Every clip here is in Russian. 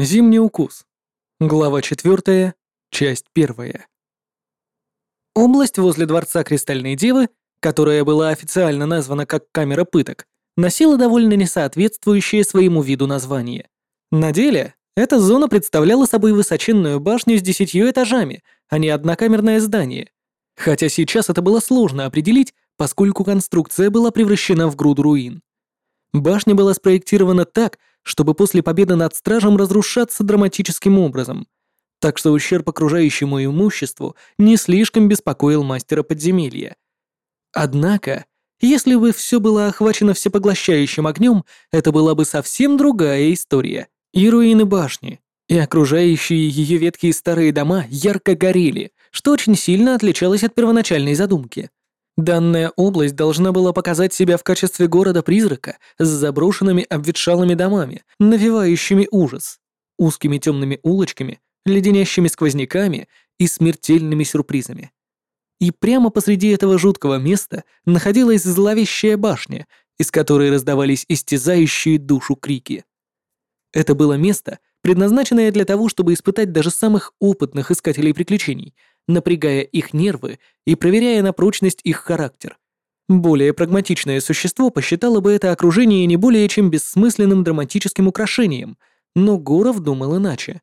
Зимний укус. Глава 4, часть 1. Область возле дворца Кристальной Девы, которая была официально названа как камера пыток, носила довольно несоответствующее своему виду название. На деле, эта зона представляла собой высоченную башню с десятью этажами, а не однокамерное здание. Хотя сейчас это было сложно определить, поскольку конструкция была превращена в груду руин. Башня была спроектирована так, чтобы после победы над стражем разрушаться драматическим образом, так что ущерб окружающему имуществу не слишком беспокоил мастера подземелья. Однако, если бы все было охвачено всепоглощающим огнем, это была бы совсем другая история. И руины башни, и окружающие ее ветхие старые дома ярко горели, что очень сильно отличалось от первоначальной задумки. Данная область должна была показать себя в качестве города-призрака с заброшенными обветшалыми домами, навевающими ужас, узкими темными улочками, леденящими сквозняками и смертельными сюрпризами. И прямо посреди этого жуткого места находилась зловещая башня, из которой раздавались истязающие душу крики. Это было место, предназначенное для того, чтобы испытать даже самых опытных искателей приключений — напрягая их нервы и проверяя на прочность их характер. Более прагматичное существо посчитало бы это окружение не более чем бессмысленным драматическим украшением, но Горов думал иначе.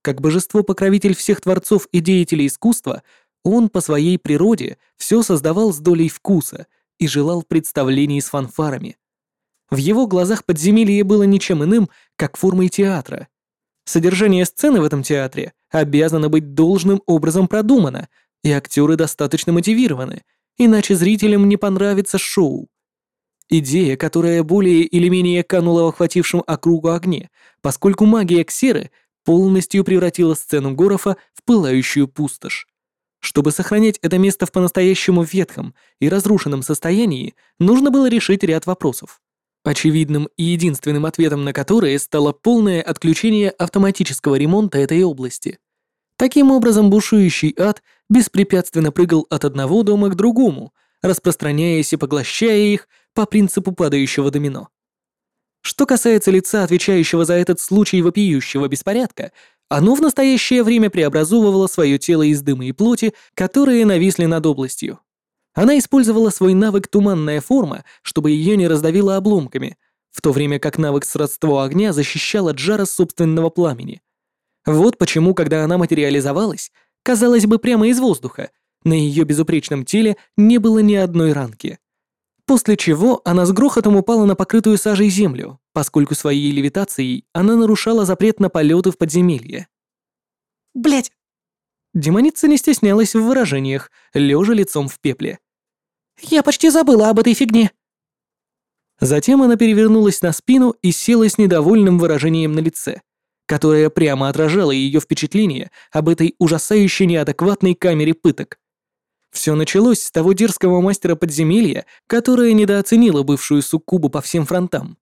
Как божество-покровитель всех творцов и деятелей искусства, он по своей природе все создавал с долей вкуса и желал представлений с фанфарами. В его глазах подземелье было ничем иным, как формой театра. Содержание сцены в этом театре обязано быть должным образом продумано, и актеры достаточно мотивированы, иначе зрителям не понравится шоу. Идея, которая более или менее канула в охватившем округу огне, поскольку магия Ксеры полностью превратила сцену Горофа в пылающую пустошь. Чтобы сохранять это место в по-настоящему ветхом и разрушенном состоянии, нужно было решить ряд вопросов. Очевидным и единственным ответом на которые стало полное отключение автоматического ремонта этой области. Таким образом, бушующий ад беспрепятственно прыгал от одного дома к другому, распространяясь и поглощая их по принципу падающего домино. Что касается лица, отвечающего за этот случай вопиющего беспорядка, оно в настоящее время преобразовывало свое тело из дыма и плоти, которые нависли над областью. Она использовала свой навык «Туманная форма», чтобы ее не раздавило обломками, в то время как навык «Сродство огня» защищал от жара собственного пламени. Вот почему, когда она материализовалась, казалось бы, прямо из воздуха, на ее безупречном теле не было ни одной ранки. После чего она с грохотом упала на покрытую сажей землю, поскольку своей левитацией она нарушала запрет на полеты в подземелье. Блять, Демоница не стеснялась в выражениях, лежа лицом в пепле. «Я почти забыла об этой фигне». Затем она перевернулась на спину и села с недовольным выражением на лице, которое прямо отражало ее впечатление об этой ужасающей неадекватной камере пыток. Все началось с того дерзкого мастера подземелья, которая недооценила бывшую суккубу по всем фронтам.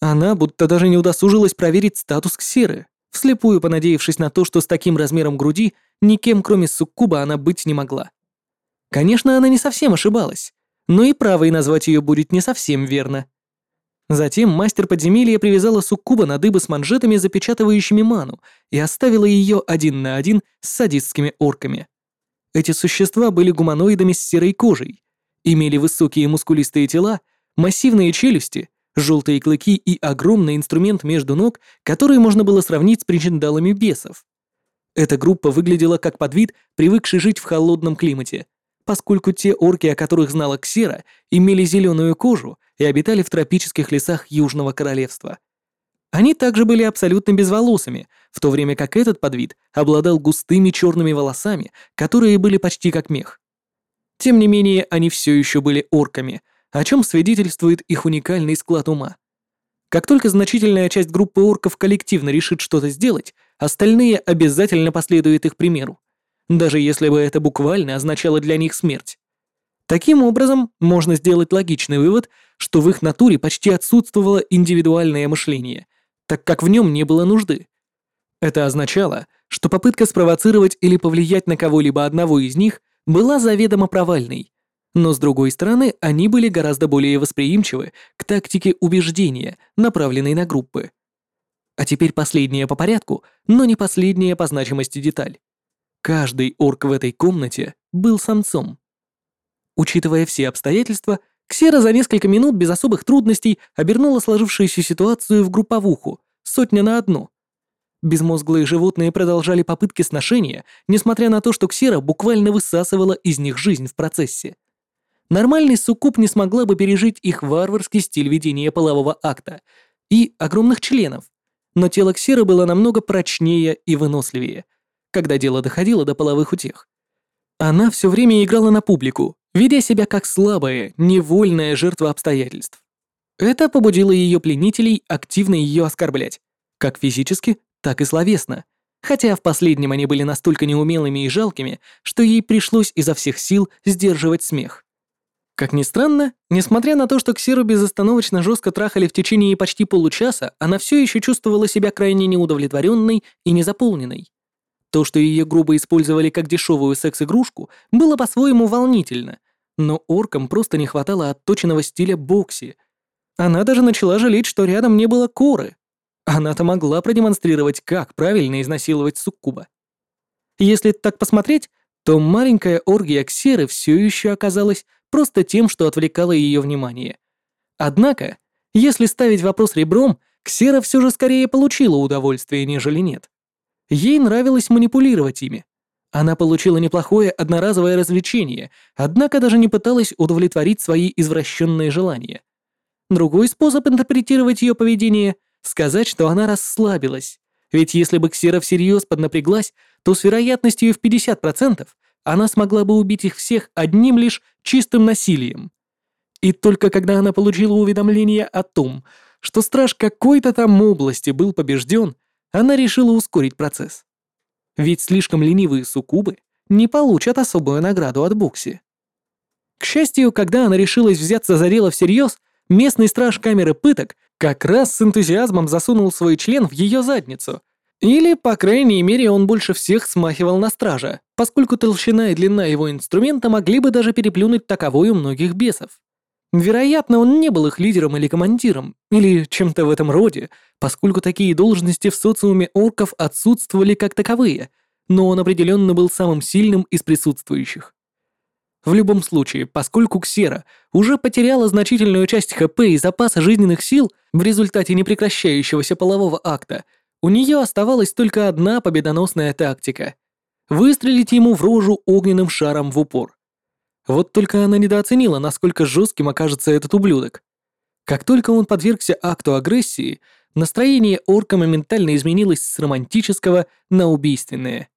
Она будто даже не удосужилась проверить статус ксеры, вслепую понадеявшись на то, что с таким размером груди никем, кроме суккуба, она быть не могла. Конечно, она не совсем ошибалась, но и правой назвать ее будет не совсем верно. Затем мастер подземелья привязала суккуба на дыбы с манжетами, запечатывающими ману, и оставила ее один на один с садистскими орками. Эти существа были гуманоидами с серой кожей, имели высокие мускулистые тела, массивные челюсти, желтые клыки и огромный инструмент между ног, который можно было сравнить с причиндалами бесов. Эта группа выглядела как подвид, привыкший жить в холодном климате, поскольку те орки, о которых знала Ксера, имели зеленую кожу и обитали в тропических лесах Южного Королевства. Они также были абсолютно безволосыми, в то время как этот подвид обладал густыми черными волосами, которые были почти как мех. Тем не менее, они все еще были орками, о чем свидетельствует их уникальный склад ума. Как только значительная часть группы орков коллективно решит что-то сделать, остальные обязательно последуют их примеру, даже если бы это буквально означало для них смерть. Таким образом, можно сделать логичный вывод, что в их натуре почти отсутствовало индивидуальное мышление, так как в нем не было нужды. Это означало, что попытка спровоцировать или повлиять на кого-либо одного из них была заведомо провальной. Но с другой стороны, они были гораздо более восприимчивы к тактике убеждения, направленной на группы. А теперь последняя по порядку, но не последняя по значимости деталь. Каждый орк в этой комнате был самцом. Учитывая все обстоятельства, Ксера за несколько минут без особых трудностей обернула сложившуюся ситуацию в групповуху, сотня на одну. Безмозглые животные продолжали попытки сношения, несмотря на то, что Ксера буквально высасывала из них жизнь в процессе. Нормальный суккуб не смогла бы пережить их варварский стиль ведения полового акта и огромных членов, но тело Ксеры было намного прочнее и выносливее, когда дело доходило до половых утех. Она все время играла на публику, ведя себя как слабая, невольная жертва обстоятельств. Это побудило ее пленителей активно ее оскорблять, как физически, так и словесно, хотя в последнем они были настолько неумелыми и жалкими, что ей пришлось изо всех сил сдерживать смех. Как ни странно, несмотря на то, что Ксиру безостановочно жестко трахали в течение почти получаса, она все еще чувствовала себя крайне неудовлетворенной и незаполненной. То, что ее грубо использовали как дешевую секс-игрушку, было по-своему волнительно, но оркам просто не хватало отточенного стиля бокси. Она даже начала жалеть, что рядом не было коры. Она-то могла продемонстрировать, как правильно изнасиловать суккуба. Если так посмотреть, то маленькая оргия Ксеры все еще оказалась просто тем, что отвлекало ее внимание. Однако, если ставить вопрос ребром, Ксера все же скорее получила удовольствие, нежели нет. Ей нравилось манипулировать ими. Она получила неплохое одноразовое развлечение, однако даже не пыталась удовлетворить свои извращенные желания. Другой способ интерпретировать ее поведение — сказать, что она расслабилась. Ведь если бы Ксера всерьез поднапряглась, то с вероятностью в 50% она смогла бы убить их всех одним лишь чистым насилием. И только когда она получила уведомление о том, что страж какой-то там области был побежден, она решила ускорить процесс. Ведь слишком ленивые суккубы не получат особую награду от Букси. К счастью, когда она решилась взяться за дело всерьез, местный страж камеры пыток как раз с энтузиазмом засунул свой член в ее задницу — или, по крайней мере, он больше всех смахивал на стража, поскольку толщина и длина его инструмента могли бы даже переплюнуть таковую многих бесов. Вероятно, он не был их лидером или командиром, или чем-то в этом роде, поскольку такие должности в социуме орков отсутствовали как таковые, но он определенно был самым сильным из присутствующих. В любом случае, поскольку Ксера уже потеряла значительную часть ХП и запаса жизненных сил в результате непрекращающегося полового акта, у нее оставалась только одна победоносная тактика — выстрелить ему в рожу огненным шаром в упор. Вот только она недооценила, насколько жестким окажется этот ублюдок. Как только он подвергся акту агрессии, настроение орка моментально изменилось с романтического на убийственное.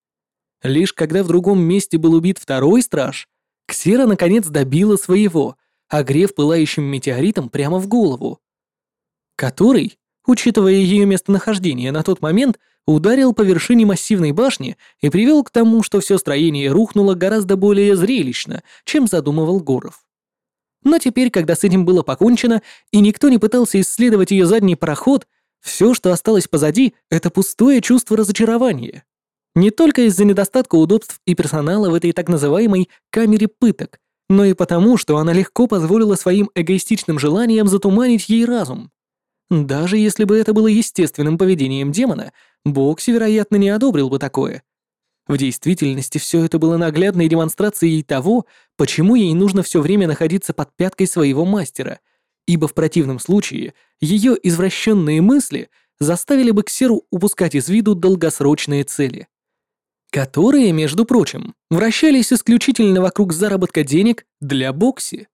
Лишь когда в другом месте был убит второй страж, Ксера наконец добила своего, огрев пылающим метеоритом прямо в голову. Который учитывая ее местонахождение на тот момент, ударил по вершине массивной башни и привел к тому, что все строение рухнуло гораздо более зрелищно, чем задумывал Горов. Но теперь, когда с этим было покончено, и никто не пытался исследовать ее задний проход, все, что осталось позади, это пустое чувство разочарования. Не только из-за недостатка удобств и персонала в этой так называемой «камере пыток», но и потому, что она легко позволила своим эгоистичным желаниям затуманить ей разум. Даже если бы это было естественным поведением демона, Бокси, вероятно, не одобрил бы такое. В действительности все это было наглядной демонстрацией того, почему ей нужно все время находиться под пяткой своего мастера, ибо в противном случае ее извращенные мысли заставили бы Ксеру упускать из виду долгосрочные цели. Которые, между прочим, вращались исключительно вокруг заработка денег для Бокси.